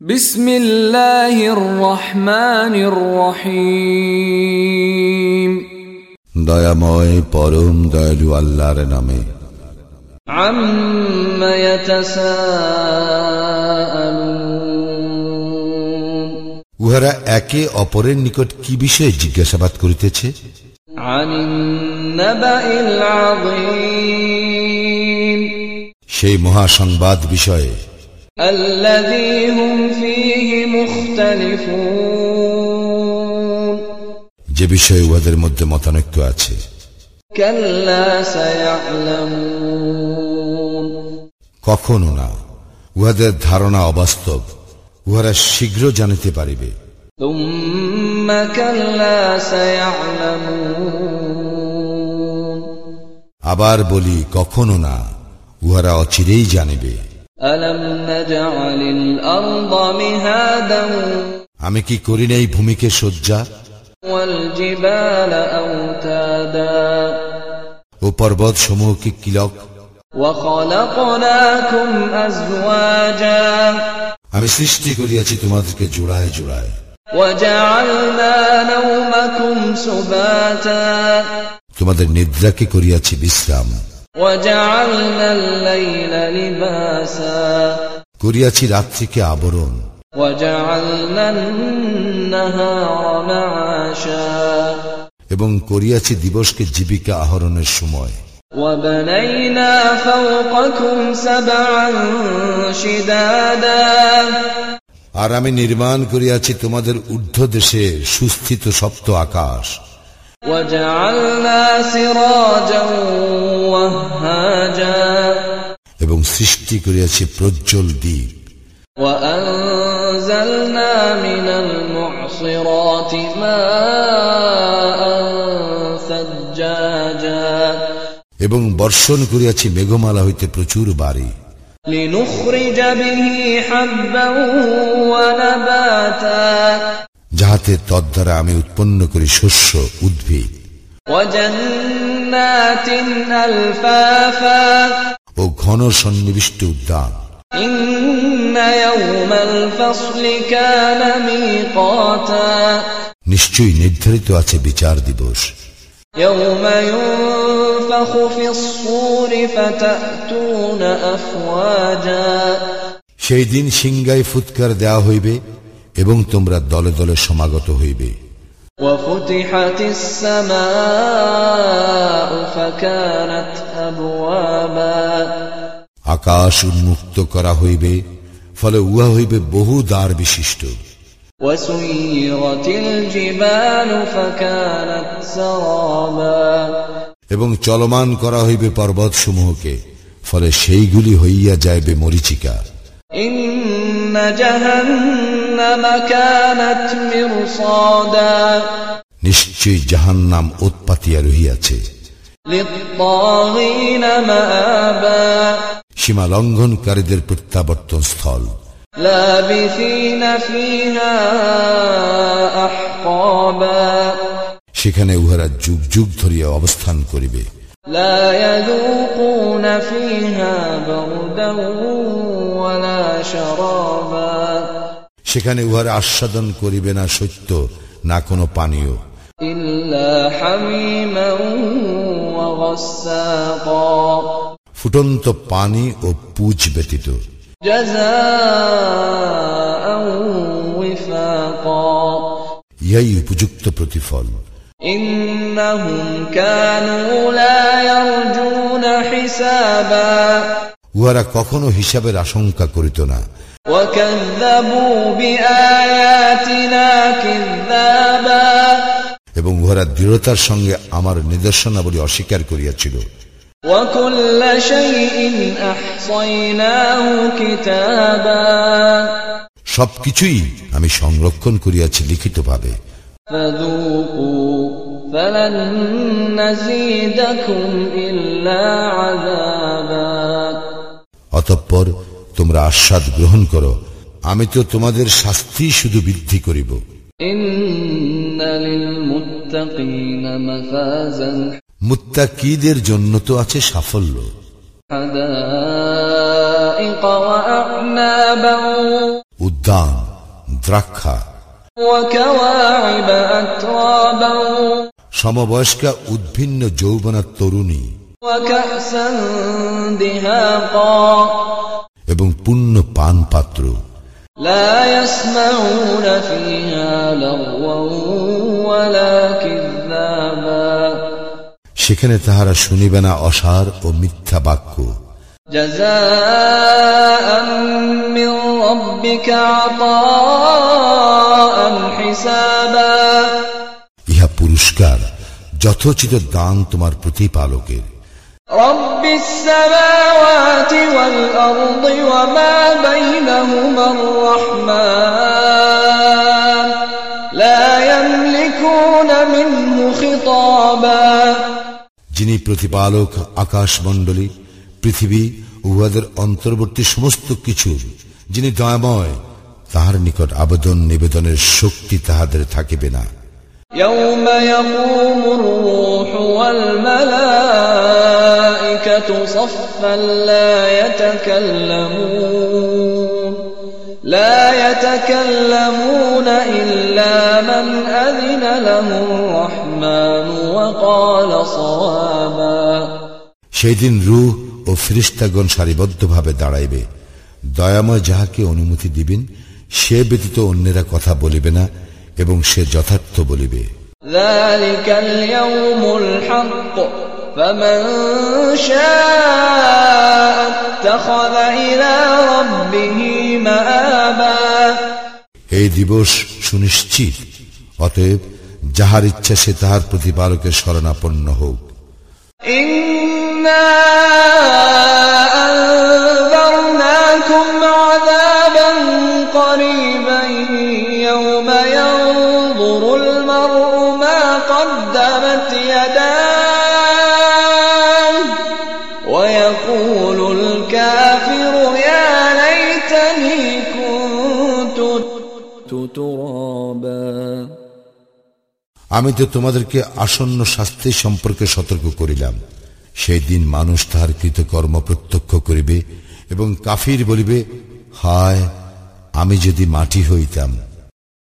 بسم الله الرحمن الرحيم দয়াময় পরম দয়ালু আল্লাহর নামে عم يتساءلون উহারা একে অপরের নিকট কি বিষয়ে জিজ্ঞাসাবাদ করিতেছে عن النبأ العظيم সেই মহাসংবাদ বিষয়ে الذي هم فيه مختلفون যে বিষয়ে উহাদের মধ্যে মতানৈক্য আছে كلا سيعلمون কখনো না উহাদের ধারণা অবাস্তব উহারা শীঘ্র জানিতে পারিবে ثم كلا سيعلمون আবার বলি কখনো না উহারা অচিরেই জানিবে আমি কি করি নাই ভূমিকে শয্যা? ও পর্বত সমূহ কি কিলক? আমি সৃষ্টি করিয়াছি তোমাদেরকে জোড়ায় জোড়ায়। তোমাদের নিদ্রাকে করিয়াছি বিশ্রাম? করিয়াছি রাত্রিকে আবরণ وجعلنا النهار معاشا এবং করিয়াছি দিবসকে জীবিকা আহরণের সময় وبنينا فوقكم سبعا شدادا আর আমি নির্মাণ করিয়াছি তোমাদের ঊর্ধ্ব দেশে সুস্থিত সপ্ত আকাশ وجعلنا سراجا সৃষ্টি করিয়াছি প্রজ্জ্বল দ্বীপ وأنزلنا من المعصرات ماء ثجاجا এবং বর্ষণ করিয়াছি মেঘমালা হইতে প্রচুর বাড়ি لنخرج به حبا ونباتا যাহাতে তদ্বারা আমি উৎপন্ন করি শস্য উদ্ভিদ وجنات ألفافا ও ঘন সন্নিবিষ্ট উদ্যান। নিশ্চয়ই নির্ধারিত আছে বিচার দিবস। সেই দিন সিংগায় ফুৎকার দেয়া হইবে এবং তোমরা দলে দলে সমাগত হইবে। وفتحت السماء فكانت أبوابا আকাশ উন্মুক্ত করা হইবে ফলে উহা হইবে বহু দ্বার বিশিষ্ট وسيرت الجبال فكانت سرابا এবং চলমান করা হইবে পর্বত সমূহকে ফলে সেইগুলি হইয়া যাইবে মরিচিকা নিশ্চয় জাহান নাম উৎপাতিয়া রহিয়াছে। সীমা লঙ্ঘনকারীদের প্রত্যাবর্তন স্থল। সেখানে উহারা যুগ যুগ ধরিয়া অবস্থান করিবে। لا يذوقون فيها بردا ولا شرابا সেখানে উহারা আস্বাদন করিবে না সত্য না কোনো পানীয় إلا حميما وغساقا ফুটন্ত পানি ও পুজ ব্যতীত جزاء وفاقا ইহাই উপযুক্ত প্রতিফল إنهم كانوا لا يرجون حسابا উহারা কখনো হিসাবের আশঙ্কা করিত না وكذبوا بآياتنا كذابا এবং উহারা দৃঢ়তার সঙ্গে আমার নিদর্শনাবলী অস্বীকার করিয়াছিল وكل شيء أحصيناه كتابا সবকিছুই আমি সংরক্ষণ করিয়াছি লিখিতভাবে فذوقوا فلن نزيدكم إلا عذابا অতঃপর তোমরা আস্বাদ গ্রহণ করো আমি তো তোমাদের শাস্তি শুধু বৃদ্ধি করিব إن للمتقين مفازا মুত্তাকিদের জন্য তো আছে সাফল্য حدائق وأعنابا উদ্যান দ্রাক্ষা وكواعب أترابا সমবয়স্কা উদ্ভিন্ন যৌবনা তরুণী এবং পূর্ণ পান পাত্র সেখানে তাহারা শুনিবে না অসার ও মিথ্যা বাক্য। ইহা পুরস্কার। যথোচিত দান তোমার প্রতিপালকের رب السماوات والأرض وما بينهما الرحمن لا يملكون منه خطابا যিনি প্রতিপালক আকাশমণ্ডলী পৃথিবী উহাদের অন্তর্বর্তী সমস্ত কিছু যিনি দয়াময় তাহার নিকট আবেদন নিবেদনের শক্তি তাহাদের থাকিবে না يوم يقوم الروح والملائكة صفا لا يتكلمون لا يتكلمون إلا من أذن له الرحمن وقال صوابا সেই দিন রূহ ও ফিরিস্তাগণ সারিবদ্ধভাবে দাঁড়াইবে দয়াময় যাহাকে অনুমতি দিবেন সে ব্যতীত অন্যেরা কথা বলিবে না এবং সে যথার্থ বলিবে ذلك اليوم الحق فمن شاء اتخذ إلى ربه مآبا এই দিবস সুনিশ্চিত অতএব যাহার ইচ্ছা সে তাহার প্রতিপালকের শরণাপন্ন হোক إنا أنذرناكم عذابا قريبا المرء ما قدمت يداه ويقول الكافر يا ليتني كنت ترابا আমি তো তোমাদেরকে আসন্ন শাস্তি সম্পর্কে সতর্ক করিলাম সেই দিন মানুষ তাহার কৃতকর্ম প্রত্যক্ষ করিবে এবং কাফির বলিবে হায় আমি যদি মাটি হইতাম